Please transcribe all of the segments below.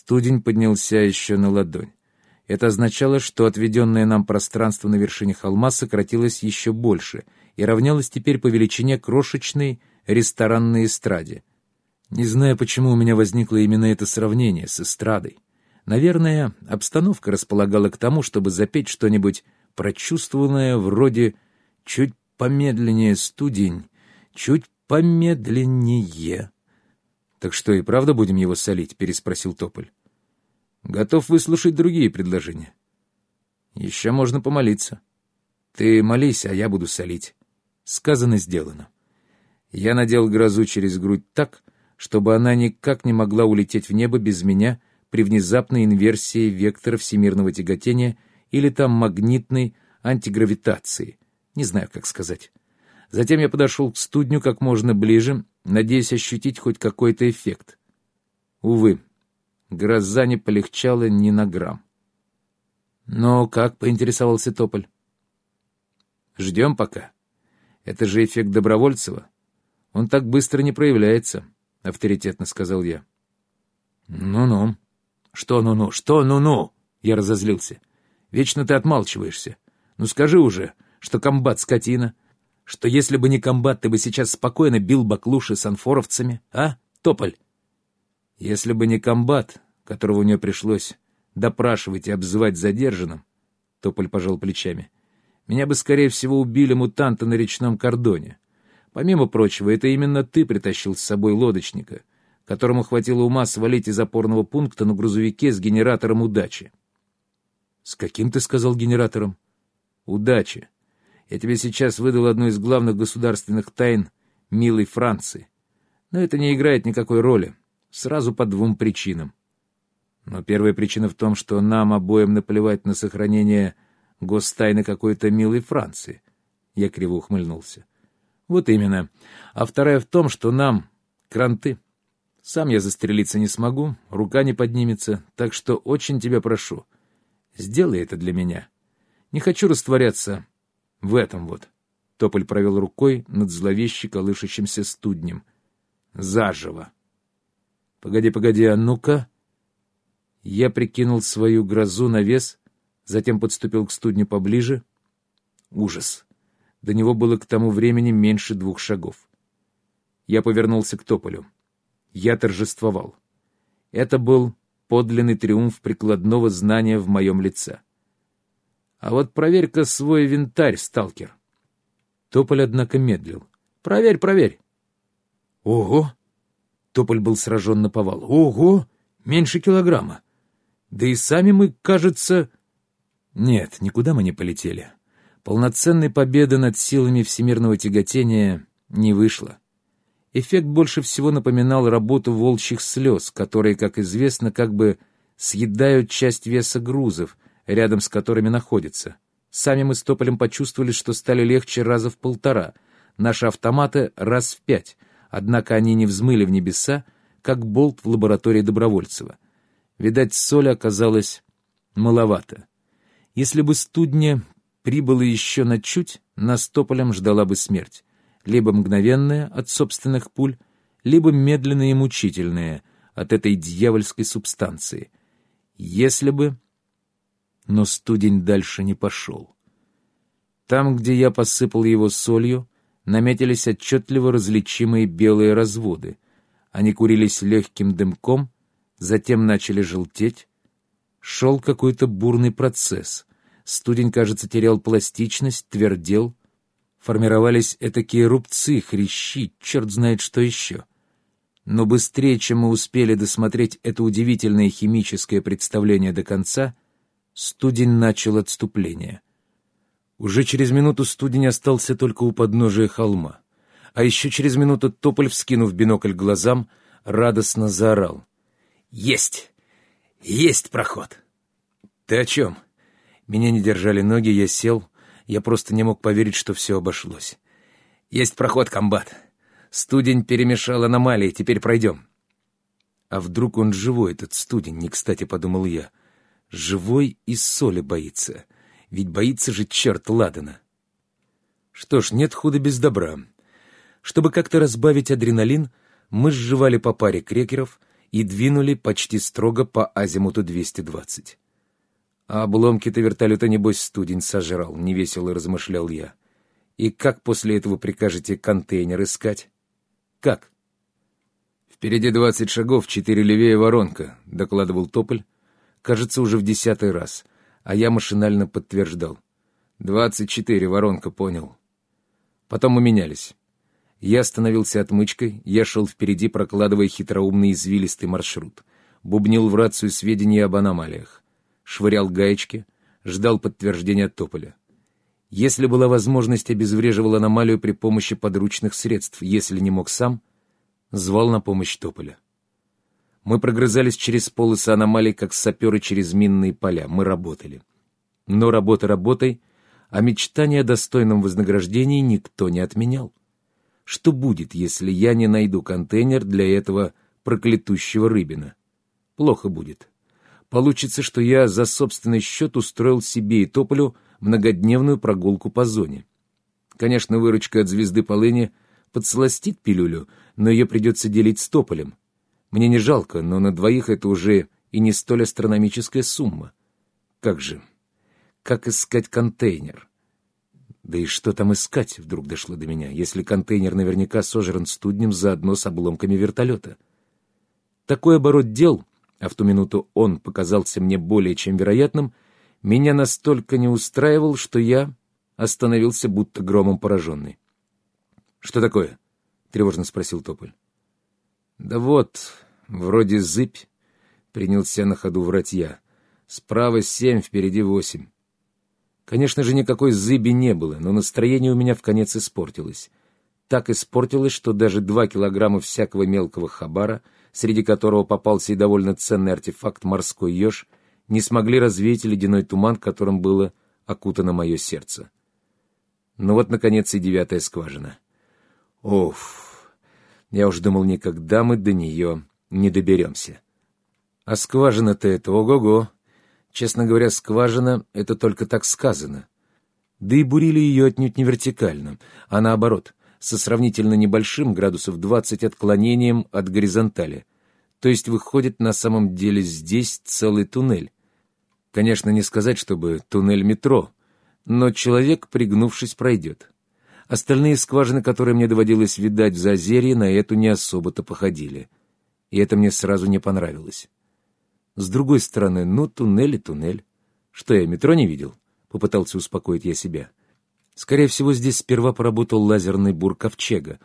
Студень поднялся еще на ладонь. Это означало, что отведенное нам пространство на вершине холма сократилось еще больше и равнялось теперь по величине крошечной ресторанной эстраде. Не знаю, почему у меня возникло именно это сравнение с эстрадой. Наверное, обстановка располагала к тому, чтобы запеть что-нибудь прочувствованное вроде «чуть помедленнее студень, чуть помедленнее». «Так что, и правда будем его солить?» — переспросил Тополь. «Готов выслушать другие предложения». «Еще можно помолиться». «Ты молись, а я буду солить». Сказано, сделано. Я надел грозу через грудь так, чтобы она никак не могла улететь в небо без меня при внезапной инверсии вектора всемирного тяготения или там магнитной антигравитации. Не знаю, как сказать. Затем я подошел к студню как можно ближе, надеясь ощутить хоть какой-то эффект. Увы, гроза не полегчала ни на грамм. «Но как?» — поинтересовался Тополь. «Ждем пока. Это же эффект Добровольцева. Он так быстро не проявляется», — авторитетно сказал я. «Ну-ну». «Что ну-ну? Что ну-ну?» — я разозлился. «Вечно ты отмалчиваешься. Ну скажи уже, что комбат скотина, что если бы не комбат, ты бы сейчас спокойно бил баклуши с анфоровцами, а, Тополь? Если бы не комбат, которого у нее пришлось допрашивать и обзывать задержанным, Тополь пожал плечами, меня бы, скорее всего, убили мутанты на речном кордоне. Помимо прочего, это именно ты притащил с собой лодочника, которому хватило ума свалить из опорного пункта на грузовике с генератором удачи. — С каким ты сказал генератором? — Удачи. Я тебе сейчас выдал одну из главных государственных тайн милой Франции. Но это не играет никакой роли. Сразу по двум причинам. Но первая причина в том, что нам обоим наплевать на сохранение гостайны какой-то милой Франции. Я криво ухмыльнулся. Вот именно. А вторая в том, что нам кранты. Сам я застрелиться не смогу, рука не поднимется, так что очень тебя прошу, сделай это для меня. Не хочу растворяться в этом вот. Тополь провел рукой над зловеще колышущимся студнем. Заживо. Погоди, погоди, а ну-ка. Я прикинул свою грозу на вес, затем подступил к студню поближе. Ужас. До него было к тому времени меньше двух шагов. Я повернулся к Тополю. Я торжествовал. Это был подлинный триумф прикладного знания в моем лице. А вот проверь-ка свой винтарь, сталкер. Тополь, однако, медлил. Проверь, проверь. Ого! Тополь был сражен на повал. Ого! Меньше килограмма. Да и сами мы, кажется... Нет, никуда мы не полетели. Полноценной победы над силами всемирного тяготения не вышло. Эффект больше всего напоминал работу волчьих слез, которые, как известно, как бы съедают часть веса грузов — рядом с которыми находится. Сами мы с Тополем почувствовали, что стали легче раза в полтора, наши автоматы раз в пять, однако они не взмыли в небеса, как болт в лаборатории Добровольцева. Видать, соли оказалось маловато. Если бы студня прибыла еще на чуть, нас Тополем ждала бы смерть. Либо мгновенная от собственных пуль, либо медленная и мучительная от этой дьявольской субстанции. Если бы но студень дальше не пошел. Там, где я посыпал его солью, наметились отчетливо различимые белые разводы. Они курились легким дымком, затем начали желтеть. Шел какой-то бурный процесс. Студень, кажется, терял пластичность, твердел. Формировались этакие рубцы, хрящи, черт знает что еще. Но быстрее, чем мы успели досмотреть это удивительное химическое представление до конца — Студень начал отступление. Уже через минуту студень остался только у подножия холма. А еще через минуту Тополь, вскинув бинокль глазам, радостно заорал. «Есть! Есть проход!» «Ты о чем?» Меня не держали ноги, я сел. Я просто не мог поверить, что все обошлось. «Есть проход, комбат. Студень перемешал аномалии, теперь пройдем». А вдруг он живой, этот студень, не кстати подумал я. Живой и соли боится. Ведь боится же черт Ладана. Что ж, нет худа без добра. Чтобы как-то разбавить адреналин, мы сживали по паре крекеров и двинули почти строго по азимуту 220. А обломки-то вертолета, небось, студень сожрал, — невесело размышлял я. И как после этого прикажете контейнер искать? Как? Впереди двадцать шагов, четыре левее воронка, — докладывал Тополь, кажется, уже в десятый раз, а я машинально подтверждал. «Двадцать четыре, воронка, понял». Потом мы менялись. Я становился отмычкой, я шел впереди, прокладывая хитроумный извилистый маршрут. Бубнил в рацию сведения об аномалиях. Швырял гаечки, ждал подтверждения Тополя. Если была возможность, обезвреживал аномалию при помощи подручных средств. Если не мог сам, звал на помощь Тополя. Мы прогрызались через полосы аномалий, как саперы через минные поля. Мы работали. Но работа работой, а мечтания о достойном вознаграждении никто не отменял. Что будет, если я не найду контейнер для этого проклятущего рыбина? Плохо будет. Получится, что я за собственный счет устроил себе и Тополю многодневную прогулку по зоне. Конечно, выручка от звезды полыни подсластит пилюлю, но ее придется делить с Тополем. Мне не жалко, но на двоих это уже и не столь астрономическая сумма. Как же? Как искать контейнер? Да и что там искать, вдруг дошло до меня, если контейнер наверняка сожран студнем заодно с обломками вертолета? Такой оборот дел, а в ту минуту он показался мне более чем вероятным, меня настолько не устраивал, что я остановился будто громом пораженный. — Что такое? — тревожно спросил Тополь. «Да вот, вроде зыбь», — принялся на ходу врать я. «Справа семь, впереди восемь». Конечно же, никакой зыби не было, но настроение у меня в конец испортилось. Так испортилось, что даже два килограмма всякого мелкого хабара, среди которого попался и довольно ценный артефакт «Морской еж», не смогли развеять ледяной туман, которым было окутано мое сердце. Ну вот, наконец, и девятая скважина. Оф! Я уж думал, никогда мы до нее не доберемся. А скважина-то это ого-го. Честно говоря, скважина — это только так сказано. Да и бурили ее отнюдь не вертикально, а наоборот, со сравнительно небольшим, градусов 20 отклонением от горизонтали. То есть выходит на самом деле здесь целый туннель. Конечно, не сказать, чтобы туннель метро, но человек, пригнувшись, пройдет. Остальные скважины, которые мне доводилось видать в Зазерье, на эту не особо-то походили. И это мне сразу не понравилось. С другой стороны, ну, туннель и туннель. Что я, метро не видел? Попытался успокоить я себя. Скорее всего, здесь сперва поработал лазерный бур ковчега,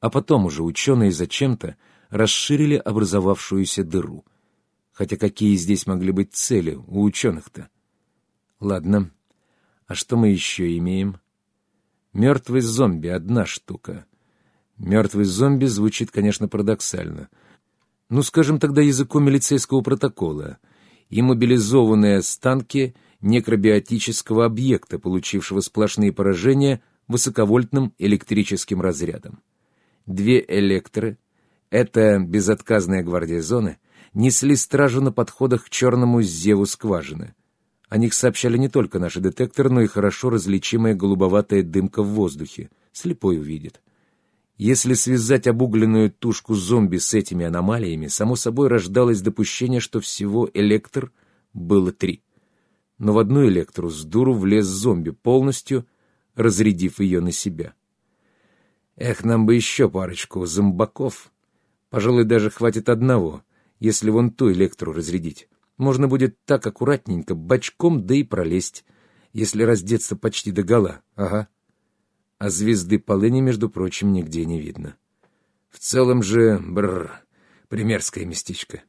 а потом уже ученые зачем-то расширили образовавшуюся дыру. Хотя какие здесь могли быть цели у ученых-то? Ладно, а что мы еще имеем? Мертвый зомби — одна штука. Мертвый зомби звучит, конечно, парадоксально. Ну, скажем тогда языком милицейского протокола. Иммобилизованные останки некробиотического объекта, получившего сплошные поражения высоковольтным электрическим разрядом. Две электры — это безотказная гвардия зоны — несли стражу на подходах к черному зеву скважины — о них сообщали не только наши детекторы, но и хорошо различимая голубоватая дымка в воздухе. Слепой увидит. Если связать обугленную тушку зомби с этими аномалиями, само собой рождалось допущение, что всего электр было три. Но в одну электру с дуру влез зомби, полностью разрядив ее на себя. Эх, нам бы еще парочку зомбаков. Пожалуй, даже хватит одного, если вон ту электру разрядить. Можно будет так аккуратненько, бочком, да и пролезть, если раздеться почти до гола. Ага. А звезды полыни, между прочим, нигде не видно. В целом же, бррр, примерское местечко.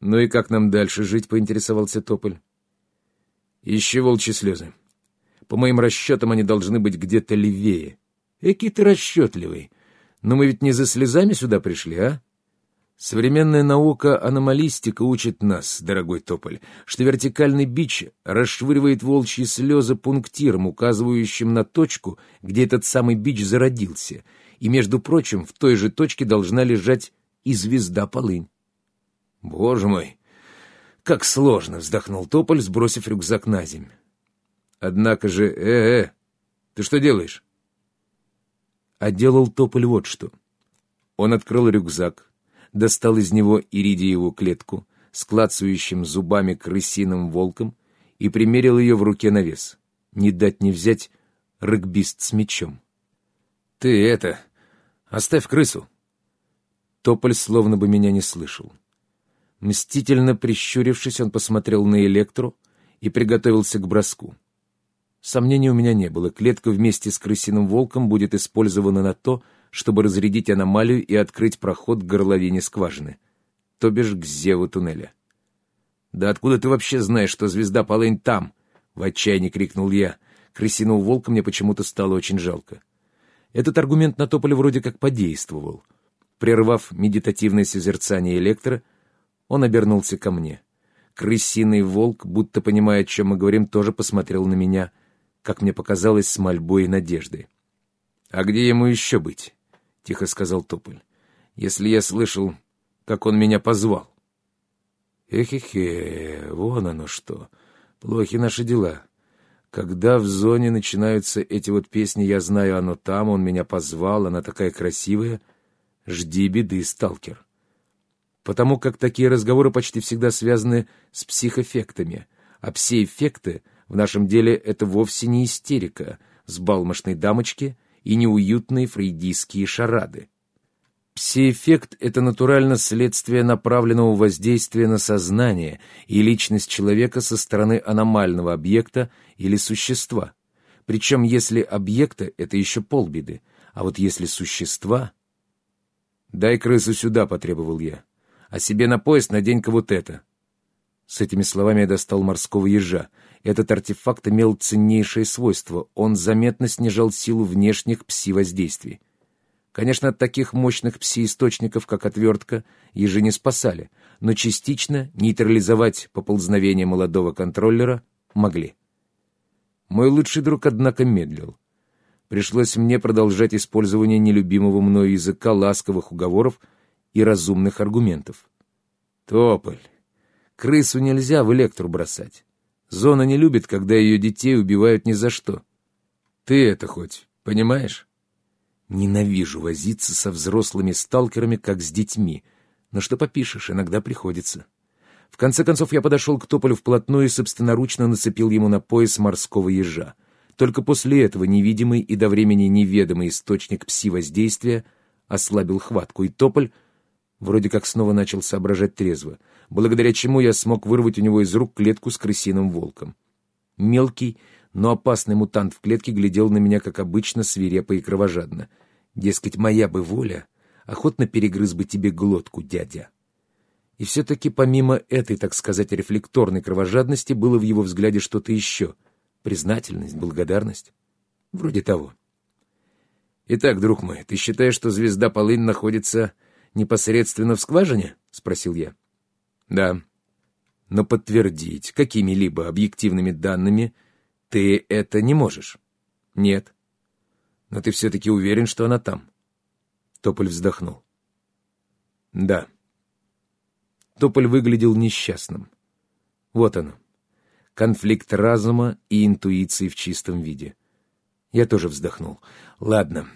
«Ну и как нам дальше жить?» — поинтересовался Тополь. «Ищи волчьи слезы. По моим расчетам, они должны быть где-то левее. Экий ты расчетливый. Но мы ведь не за слезами сюда пришли, а?» Современная наука аномалистика учит нас, дорогой Тополь, что вертикальный бич расшвыривает волчьи слезы пунктиром, указывающим на точку, где этот самый бич зародился, и, между прочим, в той же точке должна лежать и звезда полынь. «Боже мой, как сложно!» — вздохнул Тополь, сбросив рюкзак на землю. «Однако же... Э-э! Ты что делаешь?» А делал Тополь вот что. Он открыл рюкзак, достал из него иридиеву клетку с клацающим зубами крысиным волком и примерил ее в руке на вес. Не дать не взять регбист с мечом. «Ты это... Оставь крысу!» Тополь словно бы меня не слышал. Мстительно прищурившись, он посмотрел на Электру и приготовился к броску. Сомнений у меня не было. Клетка вместе с крысиным волком будет использована на то, чтобы разрядить аномалию и открыть проход к горловине скважины, то бишь к зеву туннеля. «Да откуда ты вообще знаешь, что звезда Полынь там?» — в отчаянии крикнул я. Крысиного волка мне почему-то стало очень жалко. Этот аргумент на Тополе вроде как подействовал. Прервав медитативное созерцание электро, он обернулся ко мне. Крысиный волк, будто понимая, о чем мы говорим, тоже посмотрел на меня, как мне показалось, с мольбой и надеждой. «А где ему еще быть?» — тихо сказал Тополь. «Если я слышал, как он меня позвал». «Эхе-хе, вон оно что. Плохи наши дела. Когда в зоне начинаются эти вот песни «Я знаю, оно там», «Он меня позвал», «Она такая красивая», жди беды, сталкер. Потому как такие разговоры почти всегда связаны с психоэффектами, а пси-эффекты в нашем деле это вовсе не истерика с балмошной дамочки и неуютные фрейдистские шарады. Пси-эффект — это натурально следствие направленного воздействия на сознание и личность человека со стороны аномального объекта или существа. Причем если объекта — это еще полбеды, а вот если существа... «Дай крысу сюда», — потребовал я. «А себе на пояс надень-ка вот это». С этими словами я достал морского ежа. Этот артефакт имел ценнейшее свойство. Он заметно снижал силу внешних пси-воздействий. Конечно, от таких мощных пси-источников, как отвертка, ежи не спасали, но частично нейтрализовать поползновение молодого контроллера могли. Мой лучший друг, однако, медлил. Пришлось мне продолжать использование нелюбимого мною языка ласковых уговоров и разумных аргументов. «Тополь, крысу нельзя в электру бросать. Зона не любит, когда ее детей убивают ни за что. Ты это хоть понимаешь?» Ненавижу возиться со взрослыми сталкерами, как с детьми. Но что попишешь, иногда приходится. В конце концов я подошел к Тополю вплотную и собственноручно нацепил ему на пояс морского ежа. Только после этого невидимый и до времени неведомый источник пси-воздействия ослабил хватку, и Тополь вроде как снова начал соображать трезво, благодаря чему я смог вырвать у него из рук клетку с крысиным волком. Мелкий, но опасный мутант в клетке глядел на меня, как обычно, свирепо и кровожадно. Дескать, моя бы воля, охотно перегрыз бы тебе глотку, дядя. И все-таки помимо этой, так сказать, рефлекторной кровожадности, было в его взгляде что-то еще. Признательность, благодарность. Вроде того. «Итак, друг мой, ты считаешь, что звезда Полынь находится непосредственно в скважине?» — спросил я. «Да. Но подтвердить какими-либо объективными данными ты это не можешь?» «Нет. Но ты все-таки уверен, что она там?» Тополь вздохнул. «Да». Тополь выглядел несчастным. Вот оно. Конфликт разума и интуиции в чистом виде. Я тоже вздохнул. «Ладно».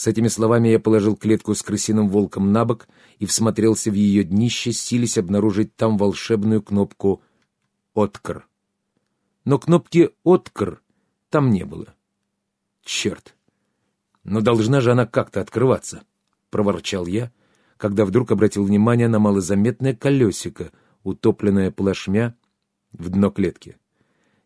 С этими словами я положил клетку с крысиным волком на бок и всмотрелся в ее днище, сились обнаружить там волшебную кнопку «Откр». Но кнопки «Откр» там не было. Черт! Но должна же она как-то открываться, — проворчал я, когда вдруг обратил внимание на малозаметное колесико, утопленное плашмя в дно клетки.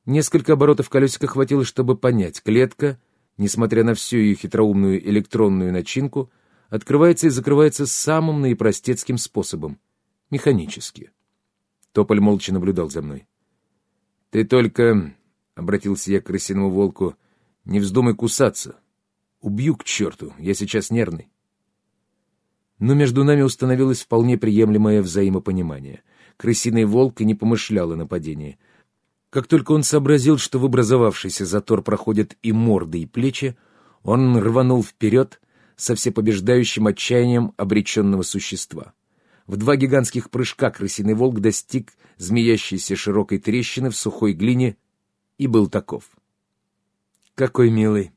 Несколько оборотов колесика хватило, чтобы понять. Клетка, несмотря на всю ее хитроумную электронную начинку, открывается и закрывается самым наипростецким способом — механически. Тополь молча наблюдал за мной. — Ты только, — обратился я к крысиному волку, — не вздумай кусаться. Убью к черту, я сейчас нервный. Но между нами установилось вполне приемлемое взаимопонимание. Крысиный волк и не помышлял о нападении. Как только он сообразил, что в образовавшийся затор проходят и морды, и плечи, он рванул вперед со всепобеждающим отчаянием обреченного существа. В два гигантских прыжка крысиный волк достиг змеящейся широкой трещины в сухой глине и был таков. «Какой милый!»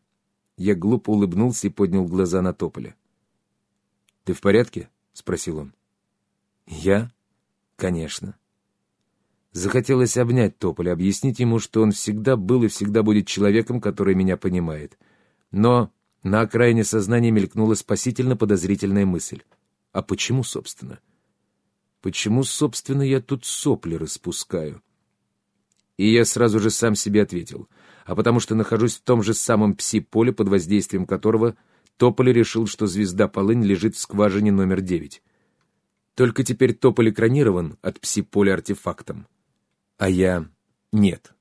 Я глупо улыбнулся и поднял глаза на Тополя. «Ты в порядке?» — спросил он. Я? Конечно. Захотелось обнять Тополя, объяснить ему, что он всегда был и всегда будет человеком, который меня понимает. Но на окраине сознания мелькнула спасительно подозрительная мысль. А почему, собственно? Почему, собственно, я тут сопли распускаю? И я сразу же сам себе ответил. А потому что нахожусь в том же самом пси-поле, под воздействием которого Тополь решил, что звезда Полынь лежит в скважине номер девять. Только теперь Тополь экранирован от пси-поля артефактом. А я нет.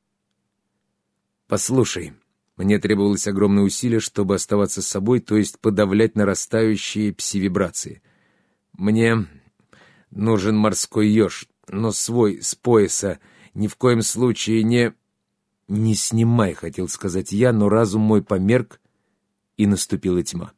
Послушай, мне требовалось огромное усилие, чтобы оставаться с собой, то есть подавлять нарастающие пси-вибрации. Мне нужен морской еж, но свой, с пояса, ни в коем случае не... «Не снимай», — хотел сказать я, но разум мой померк, и наступила тьма.